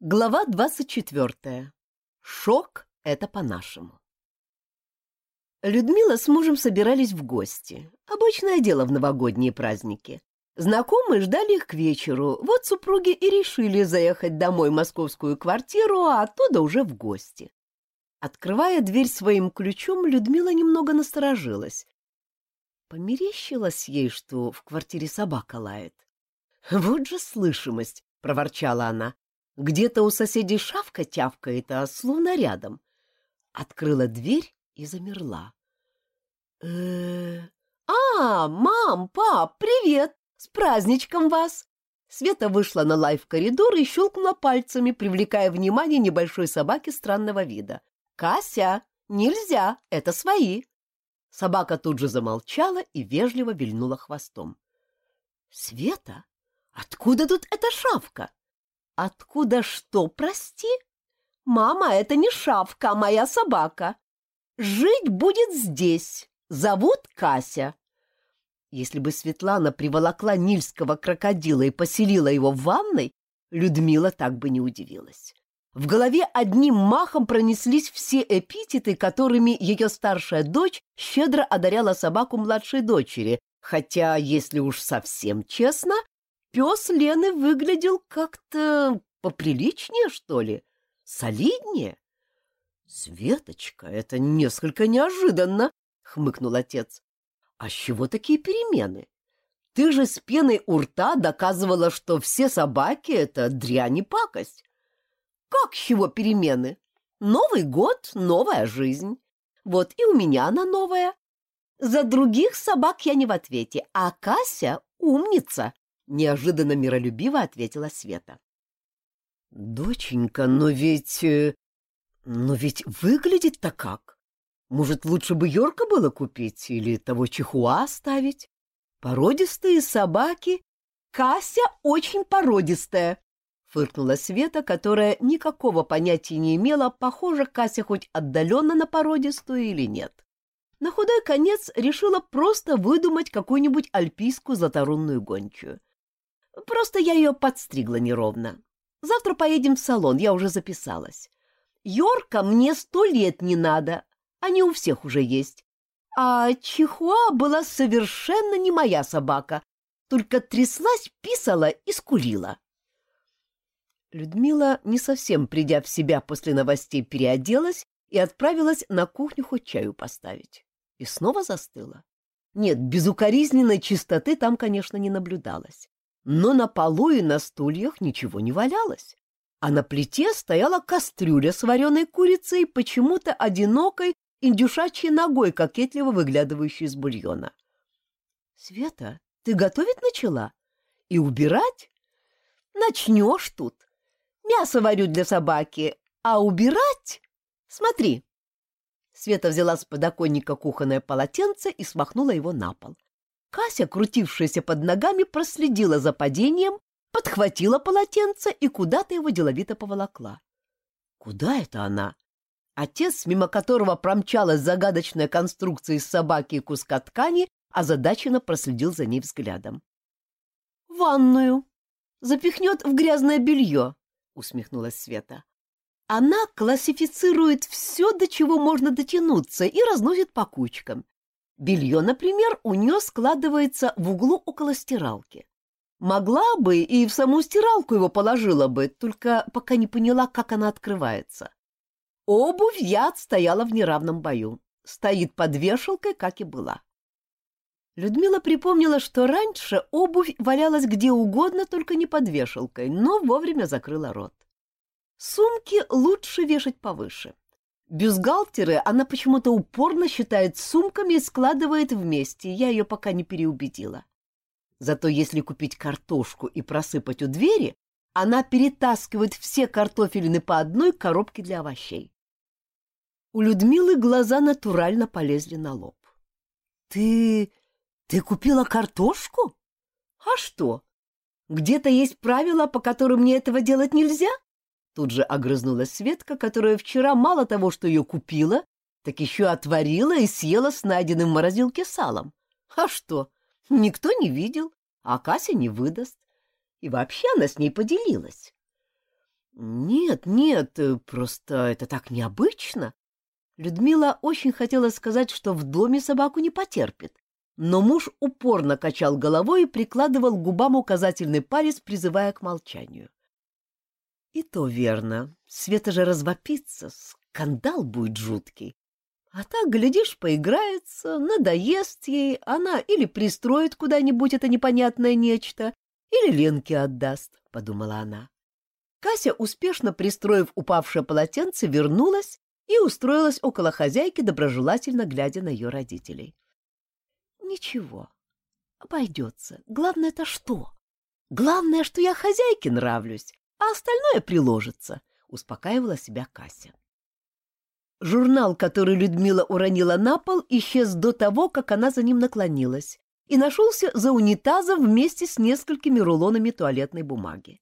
Глава двадцать четвертая. Шок — это по-нашему. Людмила с мужем собирались в гости. Обычное дело в новогодние праздники. Знакомые ждали их к вечеру. Вот супруги и решили заехать домой в московскую квартиру, а оттуда уже в гости. Открывая дверь своим ключом, Людмила немного насторожилась. Померещилось ей, что в квартире собака лает. «Вот же слышимость!» — проворчала она. Где-то у соседей шавка тявкает, а словно рядом. Открыла дверь и замерла. э А, мам, пап, привет! С праздничком вас! Света вышла на лай в коридор и щелкнула пальцами, привлекая внимание небольшой собаки странного вида. «Кася, нельзя, это свои!» Собака тут же замолчала и вежливо вильнула хвостом. «Света, откуда тут эта шавка?» Откуда что, прости? Мама, это не шавка, а моя собака. Жить будет здесь. Зовут Кася. Если бы Светлана приволокла нильского крокодила и поселила его в ванной, Людмила так бы не удивилась. В голове одним махом пронеслись все эпитеты, которыми ее старшая дочь щедро одаряла собаку младшей дочери, хотя, если уж совсем честно, пес Лены выглядел как-то поприличнее, что ли, солиднее. — Светочка, это несколько неожиданно, — хмыкнул отец. — А с чего такие перемены? Ты же с пеной у рта доказывала, что все собаки — это дрянь и пакость. Как с чего перемены? Новый год — новая жизнь. Вот и у меня она новая. За других собак я не в ответе, а Кася — умница, неожиданно миролюбиво ответила Света. Доченька, но ведь... Э, но ведь выглядит-то как. Может, лучше бы Йорка было купить или того чихуа оставить? Породистые собаки. Кася очень породистая, фыркнула Света, которая никакого понятия не имела, похоже, Кася хоть отдаленно на породистую или нет. На худой конец решила просто выдумать какую-нибудь альпийскую златорунную гончую. Просто я ее подстригла неровно. Завтра поедем в салон, я уже записалась. Йорка мне сто лет не надо, они у всех уже есть. А Чихуа была совершенно не моя собака, только тряслась, писала и скулила. Людмила, не совсем придя в себя после новостей, переоделась и отправилась на кухню хоть чаю поставить. И снова застыла. Нет, безукоризненной чистоты там, конечно, не наблюдалось но на полу и на стульях ничего не валялось, а на плите стояла кастрюля с вареной курицей, почему-то одинокой индюшачьей ногой, кокетливо выглядывающей из бульона. — Света, ты готовить начала? И убирать? Начнешь тут. Мясо варю для собаки, а убирать? Смотри. Света взяла с подоконника кухонное полотенце и смахнула его на пол. Кася, крутившаяся под ногами, проследила за падением, подхватила полотенце и куда-то его деловито поволокла. Куда это она? Отец, мимо которого промчалась загадочная конструкция из собаки и куска ткани, озадаченно проследил за ней взглядом. — Ванную. Запихнет в грязное белье, — усмехнулась Света. Она классифицирует все, до чего можно дотянуться, и разносит по кучкам. Белье, например, у нее складывается в углу около стиралки. Могла бы и в саму стиралку его положила бы, только пока не поняла, как она открывается. Обувь я отстояла в неравном бою. Стоит под вешалкой, как и была. Людмила припомнила, что раньше обувь валялась где угодно, только не под вешалкой, но вовремя закрыла рот. Сумки лучше вешать повыше. Бюстгальтеры она почему-то упорно считает сумками и складывает вместе, я ее пока не переубедила. Зато если купить картошку и просыпать у двери, она перетаскивает все картофелины по одной коробке для овощей. У Людмилы глаза натурально полезли на лоб. — Ты... ты купила картошку? А что? Где-то есть правила, по которым мне этого делать нельзя? Тут же огрызнулась Светка, которая вчера мало того, что ее купила, так еще отварила и съела с найденным в морозилке салом. А что, никто не видел, а Кася не выдаст. И вообще она с ней поделилась. Нет, нет, э, просто это так необычно. Людмила очень хотела сказать, что в доме собаку не потерпит, но муж упорно качал головой и прикладывал к губам указательный палец, призывая к молчанию. И то верно. Света же развопится, скандал будет жуткий. А так, глядишь, поиграется, надоест ей, она или пристроит куда-нибудь это непонятное нечто, или Ленке отдаст, — подумала она. Кася, успешно пристроив упавшее полотенце, вернулась и устроилась около хозяйки, доброжелательно глядя на ее родителей. — Ничего, обойдется. Главное-то что? Главное, что я хозяйке нравлюсь, а остальное приложится, — успокаивала себя Кася. Журнал, который Людмила уронила на пол, исчез до того, как она за ним наклонилась, и нашелся за унитазом вместе с несколькими рулонами туалетной бумаги.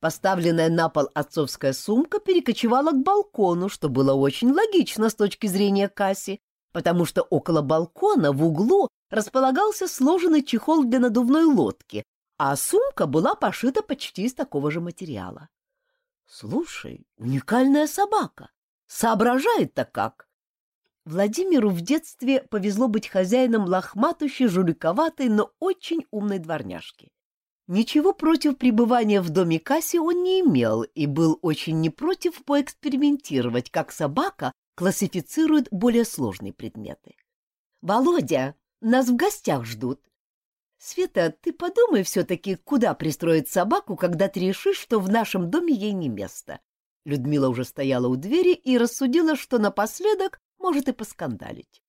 Поставленная на пол отцовская сумка перекочевала к балкону, что было очень логично с точки зрения Касси, потому что около балкона в углу располагался сложенный чехол для надувной лодки, а сумка была пошита почти из такого же материала. Слушай, уникальная собака. Соображает-то как. Владимиру в детстве повезло быть хозяином лохматущей, жуликоватой, но очень умной дворняжки. Ничего против пребывания в доме Касси он не имел и был очень не против поэкспериментировать, как собака классифицирует более сложные предметы. «Володя, нас в гостях ждут. Света, ты подумай все-таки, куда пристроить собаку, когда ты решишь, что в нашем доме ей не место». Людмила уже стояла у двери и рассудила, что напоследок может и поскандалить.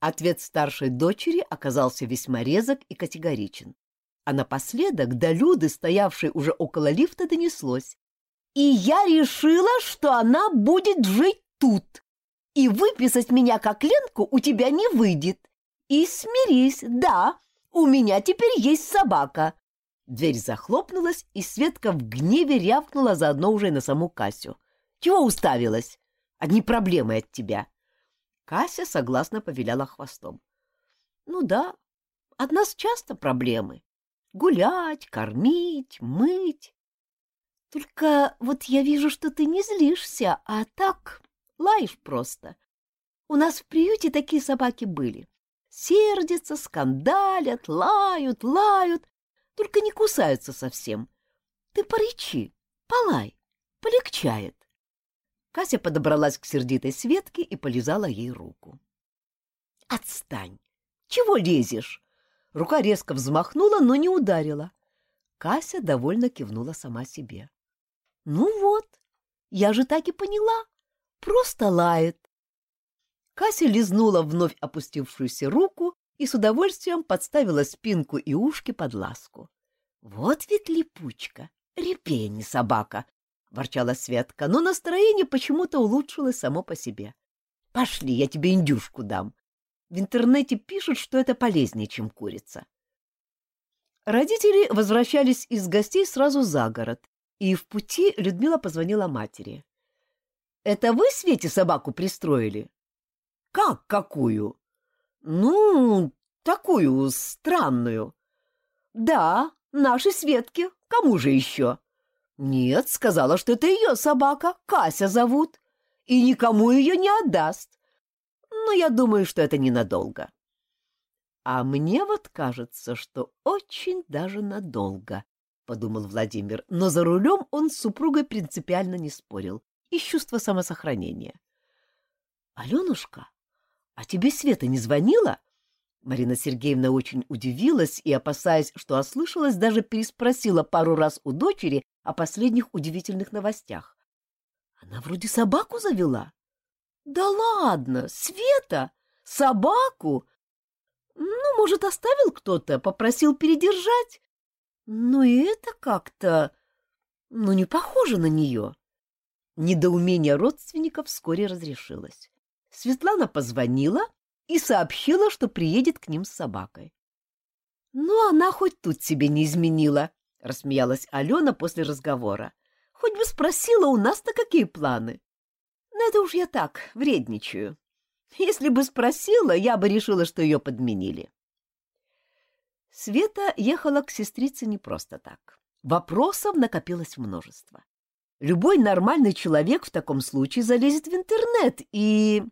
Ответ старшей дочери оказался весьма резок и категоричен. А напоследок до Люды, стоявшей уже около лифта, донеслось. «И я решила, что она будет жить тут, и выписать меня как Ленку у тебя не выйдет. И смирись, да, у меня теперь есть собака». Дверь захлопнулась, и Светка в гневе рявкнула заодно уже на саму Касю. «Чего уставилась? Одни проблемы от тебя». Кася согласно повиляла хвостом. «Ну да, от нас часто проблемы. Гулять, кормить, мыть. Только вот я вижу, что ты не злишься, а так лаешь просто. У нас в приюте такие собаки были. Сердятся, скандалят, лают, лают, только не кусаются совсем. Ты порычи, полай, полегчает. Кася подобралась к сердитой Светке и полизала ей руку. «Отстань! Чего лезешь?» Рука резко взмахнула, но не ударила. Кася довольно кивнула сама себе. «Ну вот, я же так и поняла. Просто лает». Кася лизнула вновь опустившуюся руку и с удовольствием подставила спинку и ушки под ласку. «Вот ведь липучка, репей не собака!» — ворчала Светка, но настроение почему-то улучшилось само по себе. «Пошли, я тебе индюшку дам. В интернете пишут, что это полезнее, чем курица. Родители возвращались из гостей сразу за город, и в пути Людмила позвонила матери. — Это вы Свете собаку пристроили? — Как какую? — Ну, такую странную. — Да, нашей Светке. Кому же еще? — Нет, сказала, что это ее собака, Кася зовут, и никому ее не отдаст но я думаю, что это ненадолго. А мне вот кажется, что очень даже надолго, — подумал Владимир, но за рулем он с супругой принципиально не спорил, из чувства самосохранения. — Аленушка, а тебе Света не звонила? Марина Сергеевна очень удивилась и, опасаясь, что ослышалась, даже переспросила пару раз у дочери о последних удивительных новостях. Она вроде собаку завела. Да ладно, Света? Собаку? Ну, может, оставил кто-то, попросил передержать? Ну и это как-то... Ну, не похоже на нее. Недоумение родственников вскоре разрешилось. Светлана позвонила и сообщила, что приедет к ним с собакой. — Ну, она хоть тут себе не изменила, — рассмеялась Алена после разговора. — Хоть бы спросила, у нас-то какие планы. Но это уж я так, вредничаю. Если бы спросила, я бы решила, что ее подменили. Света ехала к сестрице не просто так. Вопросов накопилось множество. Любой нормальный человек в таком случае залезет в интернет и...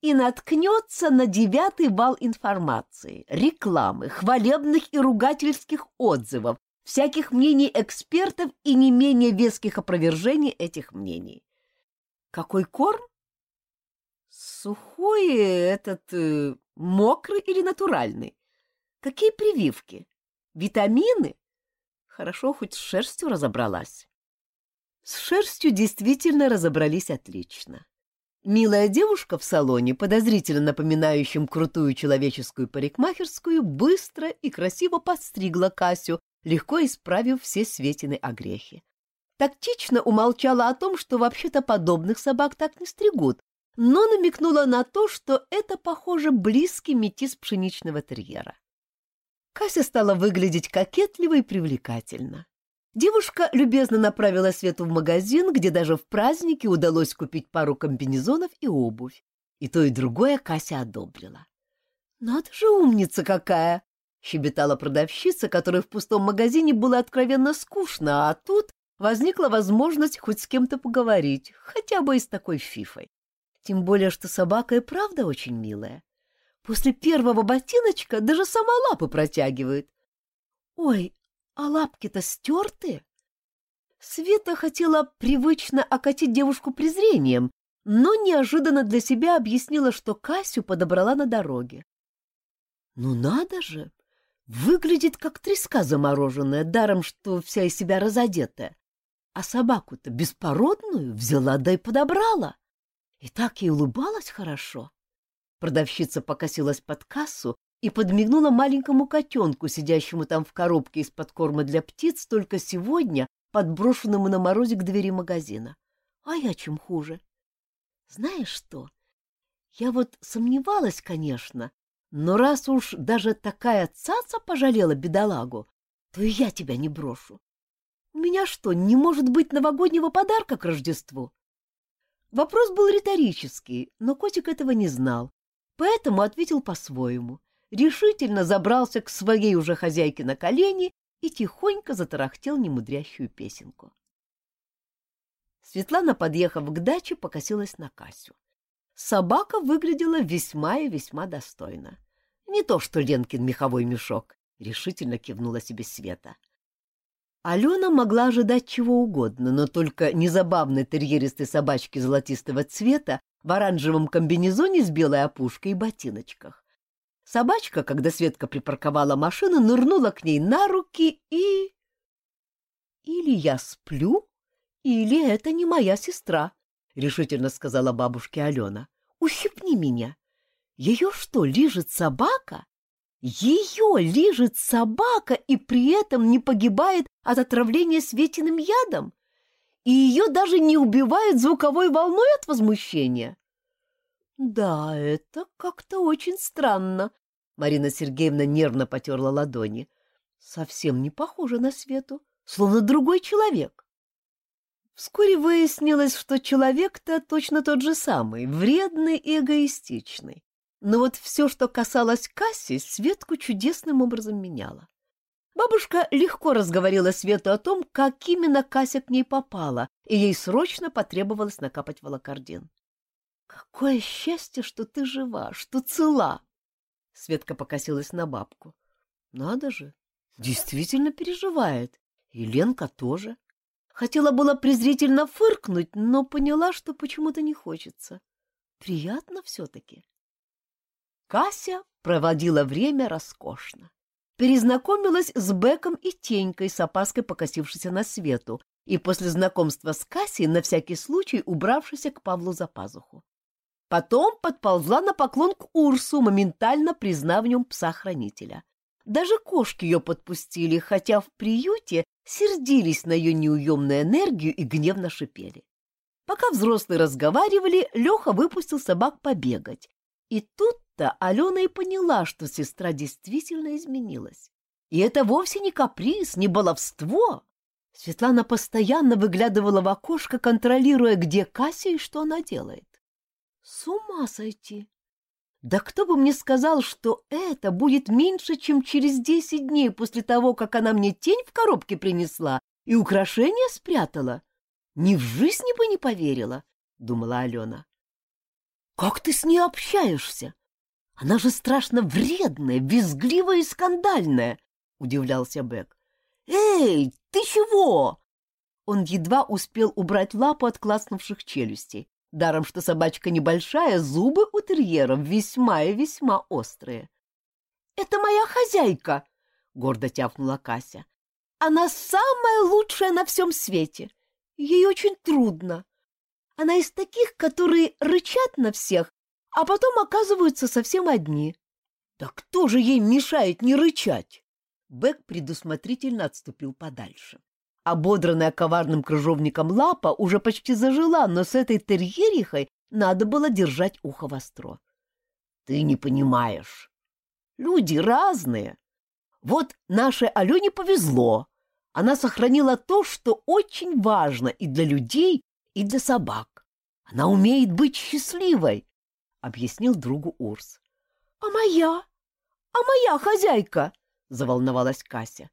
и наткнется на девятый вал информации, рекламы, хвалебных и ругательских отзывов, всяких мнений экспертов и не менее веских опровержений этих мнений. Какой корм? Сухой этот, э, мокрый или натуральный? Какие прививки? Витамины? Хорошо, хоть с шерстью разобралась. С шерстью действительно разобрались отлично. Милая девушка в салоне, подозрительно напоминающем крутую человеческую парикмахерскую, быстро и красиво подстригла Касю, легко исправив все Светины огрехи. Тактично умолчала о том, что вообще-то подобных собак так не стригут, но намекнула на то, что это, похоже, близкий метис пшеничного терьера. Кася стала выглядеть кокетливо и привлекательно. Девушка любезно направила Свету в магазин, где даже в празднике удалось купить пару комбинезонов и обувь. И то, и другое Кася одобрила. «Надо же умница какая!» — щебетала продавщица, которой в пустом магазине было откровенно скучно, а тут возникла возможность хоть с кем-то поговорить, хотя бы и с такой фифой. Тем более, что собака и правда очень милая. После первого ботиночка даже сама лапы протягивает. Ой, а лапки-то стерты. Света хотела привычно окатить девушку презрением, но неожиданно для себя объяснила, что Касю подобрала на дороге. Ну надо же! Выглядит как треска замороженная, даром, что вся из себя разодетая. А собаку-то беспородную взяла да и подобрала. И так ей улыбалась хорошо. Продавщица покосилась под кассу и подмигнула маленькому котенку, сидящему там в коробке из-под корма для птиц, только сегодня подброшенному на морозе к двери магазина. А я чем хуже? Знаешь что? Я вот сомневалась, конечно, но раз уж даже такая цаца пожалела бедолагу, то и я тебя не брошу. У меня что, не может быть новогоднего подарка к Рождеству? Вопрос был риторический, но котик этого не знал, поэтому ответил по-своему. Решительно забрался к своей уже хозяйке на колени и тихонько затарахтел немудрящую песенку. Светлана, подъехав к даче, покосилась на Касю. Собака выглядела весьма и весьма достойно. Не то что Ленкин меховой мешок, — решительно кивнула себе Света. Алена могла ожидать чего угодно, но только незабавной терьеристой собачки золотистого цвета в оранжевом комбинезоне с белой опушкой и ботиночках. Собачка, когда Светка припарковала машину, нырнула к ней на руки и... «Или я сплю, или это не моя сестра», — решительно сказала бабушке Алена. «Ущипни меня. Ее что, лижет собака? Ее лижет собака и при этом не погибает от отравления светиным ядом? И ее даже не убивает звуковой волной от возмущения? Да, это как-то очень странно. Марина Сергеевна нервно потерла ладони. Совсем не похоже на Свету, словно другой человек. Вскоре выяснилось, что человек-то точно тот же самый, вредный и эгоистичный. Но вот все, что касалось Касси, Светку чудесным образом меняло. Бабушка легко разговорила Свету о том, как именно Кася к ней попала, и ей срочно потребовалось накапать волокордин. «Какое счастье, что ты жива, что цела!» Светка покосилась на бабку. «Надо же, действительно переживает. И Ленка тоже. Хотела было презрительно фыркнуть, но поняла, что почему-то не хочется. Приятно все-таки. Кася проводила время роскошно. Перезнакомилась с Беком и Тенькой, с опаской покосившейся на свету, и после знакомства с Кассией на всякий случай убравшейся к Павлу за пазуху. Потом подползла на поклон к Урсу, моментально признав в нем пса-хранителя. Даже кошки ее подпустили, хотя в приюте сердились на ее неуемную энергию и гневно шипели. Пока взрослые разговаривали, Леха выпустил собак побегать. И тут то Алена и поняла, что сестра действительно изменилась. И это вовсе не каприз, не баловство. Светлана постоянно выглядывала в окошко, контролируя, где Кася и что она делает. С ума сойти! Да кто бы мне сказал, что это будет меньше, чем через десять дней после того, как она мне тень в коробке принесла и украшения спрятала? Ни в жизни бы не поверила, — думала Алена. — Как ты с ней общаешься? Она же страшно вредная, визгливая и скандальная, — удивлялся Бек. — Эй, ты чего? Он едва успел убрать лапу от класнувших челюстей. Даром, что собачка небольшая, зубы у терьера весьма и весьма острые. — Это моя хозяйка, — гордо тяпнула Кася. — Она самая лучшая на всем свете. Ей очень трудно. Она из таких, которые рычат на всех, а потом оказываются совсем одни. Да кто же ей мешает не рычать? Бэк предусмотрительно отступил подальше. Ободранная коварным крыжовником лапа уже почти зажила, но с этой терьерихой надо было держать ухо востро. Ты не понимаешь. Люди разные. Вот нашей Алене повезло. Она сохранила то, что очень важно и для людей, и для собак. Она умеет быть счастливой, — объяснил другу Урс. — А моя? А моя хозяйка? — заволновалась Кася.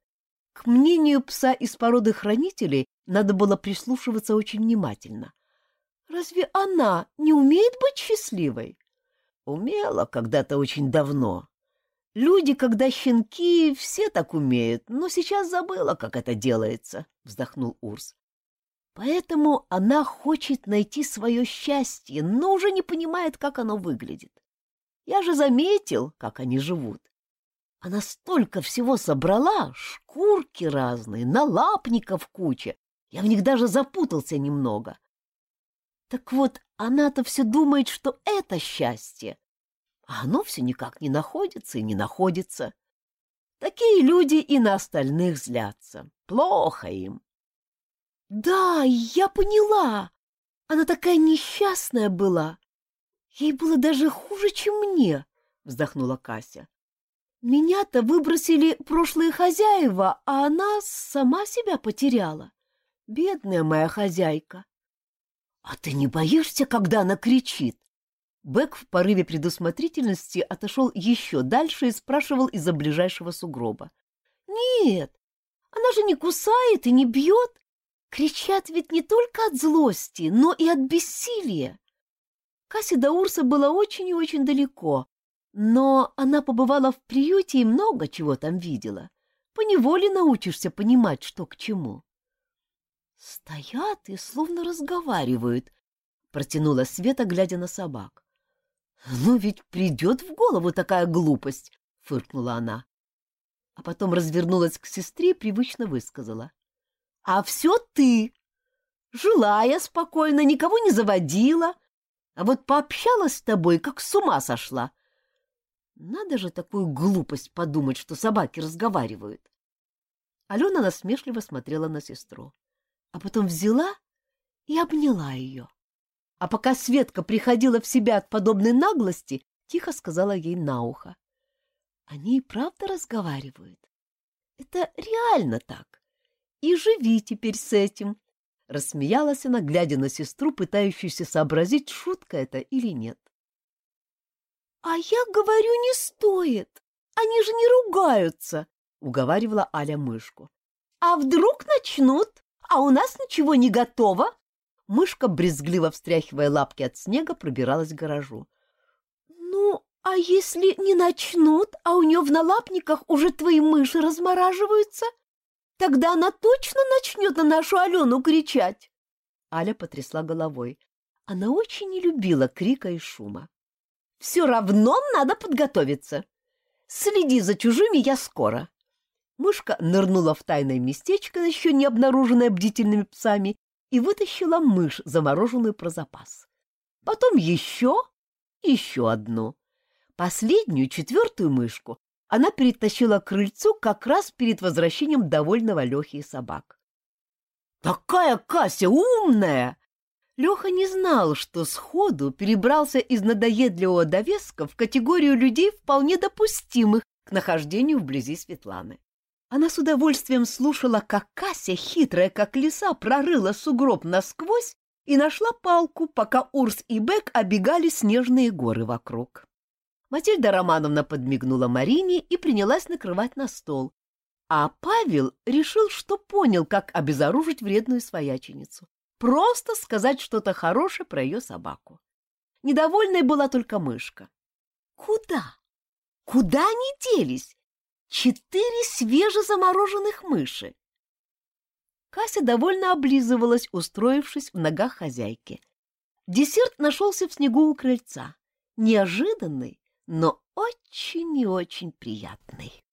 К мнению пса из породы хранителей надо было прислушиваться очень внимательно. Разве она не умеет быть счастливой? Умела когда-то очень давно. Люди, когда щенки, все так умеют, но сейчас забыла, как это делается, — вздохнул Урс. Поэтому она хочет найти свое счастье, но уже не понимает, как оно выглядит. Я же заметил, как они живут. Она столько всего собрала, шкурки разные, налапников куча. Я в них даже запутался немного. Так вот, она-то все думает, что это счастье. А оно все никак не находится и не находится. Такие люди и на остальных злятся. Плохо им. Да, я поняла. Она такая несчастная была. Ей было даже хуже, чем мне, вздохнула Кася. Меня-то выбросили прошлые хозяева, а она сама себя потеряла. Бедная моя хозяйка. А ты не боишься, когда она кричит? Бэк в порыве предусмотрительности отошел еще дальше и спрашивал из-за ближайшего сугроба. Нет, она же не кусает и не бьет. Кричат ведь не только от злости, но и от бессилия. Касси до Урса была очень и очень далеко, но она побывала в приюте и много чего там видела. Поневоле научишься понимать, что к чему. Стоят и словно разговаривают, протянула Света, глядя на собак. Ну ведь придет в голову такая глупость, фыркнула она. А потом развернулась к сестре и привычно высказала. А все ты. Жила я спокойно, никого не заводила, а вот пообщалась с тобой, как с ума сошла. Надо же такую глупость подумать, что собаки разговаривают. Алена насмешливо смотрела на сестру, а потом взяла и обняла ее. А пока Светка приходила в себя от подобной наглости, тихо сказала ей на ухо. Они и правда разговаривают. Это реально так. И живи теперь с этим. Рассмеялась она, глядя на сестру, пытающуюся сообразить, шутка это или нет. «А я говорю, не стоит. Они же не ругаются», — уговаривала Аля мышку. «А вдруг начнут, а у нас ничего не готово?» Мышка, брезгливо встряхивая лапки от снега, пробиралась к гаражу. «Ну, а если не начнут, а у нее в налапниках уже твои мыши размораживаются? Тогда она точно начнет на нашу Алену кричать!» Аля потрясла головой. Она очень не любила крика и шума. Все равно надо подготовиться. Следи за чужими, я скоро. Мышка нырнула в тайное местечко, еще не обнаруженное бдительными псами, и вытащила мышь, замороженную про запас. Потом еще, еще одну. Последнюю, четвертую мышку, она перетащила к крыльцу как раз перед возвращением довольного Лехи и собак. «Такая Кася умная!» Леха не знал, что сходу перебрался из надоедливого довеска в категорию людей, вполне допустимых к нахождению вблизи Светланы. Она с удовольствием слушала, как Кася, хитрая как лиса, прорыла сугроб насквозь и нашла палку, пока Урс и Бек обегали снежные горы вокруг. Матильда Романовна подмигнула Марине и принялась накрывать на стол, а Павел решил, что понял, как обезоружить вредную свояченицу. Просто сказать что-то хорошее про ее собаку. Недовольной была только мышка. Куда? Куда они делись? Четыре свежезамороженных мыши. Кася довольно облизывалась, устроившись в ногах хозяйки. Десерт нашелся в снегу у крыльца. Неожиданный, но очень и очень приятный.